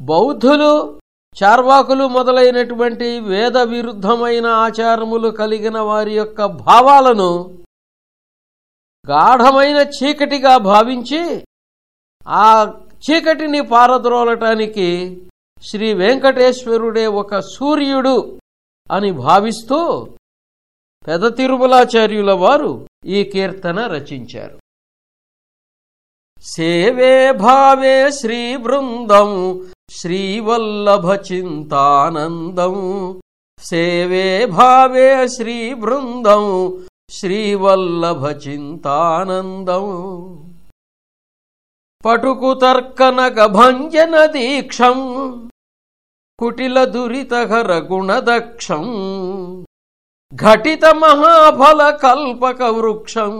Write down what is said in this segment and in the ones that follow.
బౌద్ధులు చార్వాకులు మొదలైనటువంటి వేద విరుద్ధమైన ఆచారములు కలిగిన వారి యొక్క భావాలను గాఢమైన చీకటిగా భావించి ఆ చీకటిని పారద్రోలటానికి శ్రీ వెంకటేశ్వరుడే ఒక సూర్యుడు అని భావిస్తూ పెద తిరుమలాచార్యుల వారు ఈ కీర్తన రచించారు. సేవే భావే శ్రీ బృందం శ్రీవల్లభ చింతానందం సేవే భావే శ్రీ బృందం శ్రీవల్లభ చింతానందం పటుకు తర్కనక భంజన దీక్షం కుటిల దురితహర గుణదక్షం ఘటిత మహాఫల కల్పక వృక్షం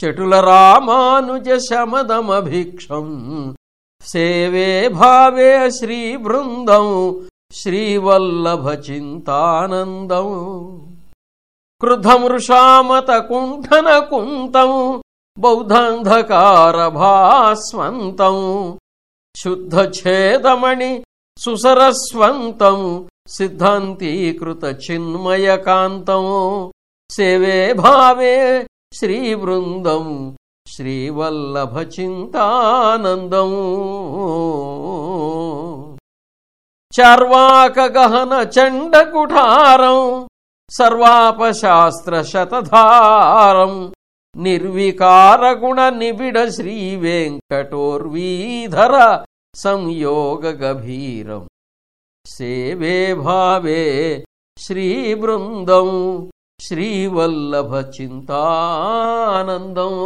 చటుల రామానుజ శమదమభిక్షం సేవే భావే శ్రీ బృందం శ్రీవల్లభ చింతానందం క్రుధమృషామత కుంఠన కుంతం బౌద్ధాంధకార భాస్వంతం శుద్ధ ఛేదమణి సుసరస్వంతం సిద్ధాంతీకృత చిన్మయకాంతం సేవే భావే శ్రీ బృందం శ్రీవల్లభ చింతానందం చార్వాక గహన చండ సర్వాపశాస్త్ర శతధారం నిర్వికార గుణ నిబిడ శ్రీవేంకటోర్వీధర సంయోగ గభీరం. సేవే భావే శ్రీబృందం శ్రీవల్లభ చింతానందం